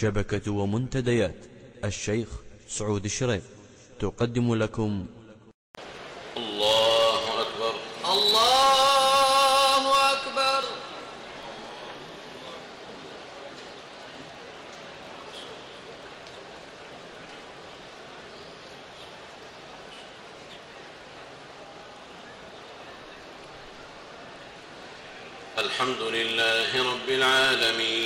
شبكة ومنتديات. الشيخ سعود الشريف تقدم لكم. الله أكبر. الله أكبر. الحمد لله رب العالمين.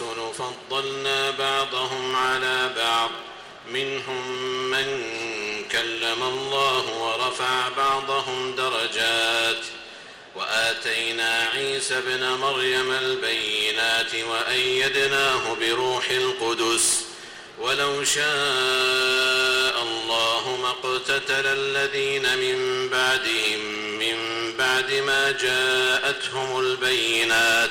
الرسل فضلنا بعضهم على بعض. منهم من كلم الله ورفع بعضهم درجات. وآتينا عيسى ابن مريم البينات وأيدناه بروح القدس. ولو شاء الله ما اقتتل الذين من بعدهم من بعد ما جاءتهم البينات.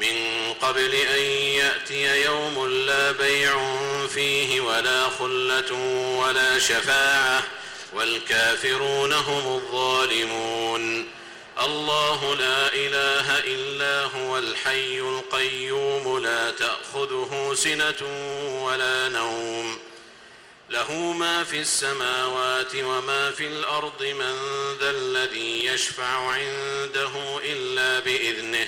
من قبل أن يأتي يوم لا بيع فيه ولا خلة ولا شفاعة والكافرون هم الظالمون. الله لا إله إلا هو الحي القيوم لا تأخذه سنة ولا نوم. له ما في السماوات وما في الأرض من ذا الذي يشفع عنده إلا بإذنه.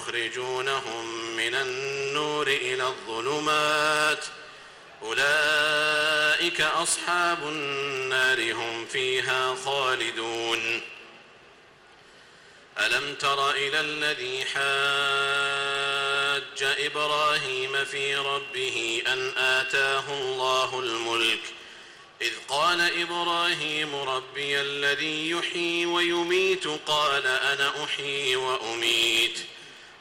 يخرجونهم من النور إلى الظلمات. أولئك أصحاب النار هم فيها خالدون. ألم تر إلى الذي حاج إبراهيم في ربه أن آتاه الله الملك؟ إذ قال إبراهيم ربي الذي يحيي ويميت قال أنا أحيي وأميت.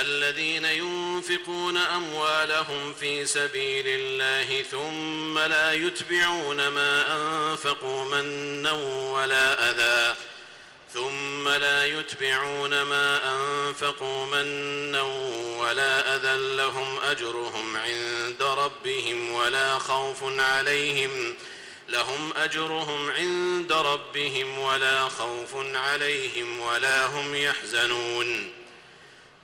الذين ينفقون أموالهم في سبيل الله ثم لا يتبعون ما أنفقوا منا ولا أذى. ثم لا يتبعون ما أنفقوا منا ولا أذى. لهم أجرهم عند ربهم ولا خوف عليهم. لهم أجرهم عند ربهم ولا خوف عليهم ولا هم يحزنون.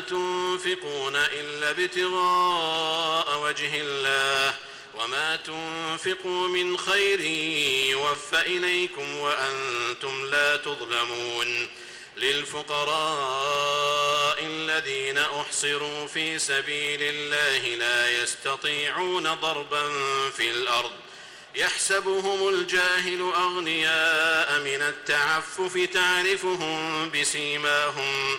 تنفقون إلا ابتغاء وجه الله وما تنفقوا من خير يوفى إليكم وأنتم لا تظلمون للفقراء الذين أحصروا في سبيل الله لا يستطيعون ضربا في الأرض يحسبهم الجاهل أغنياء من التعفف تعرفهم بسيماهم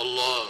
Allah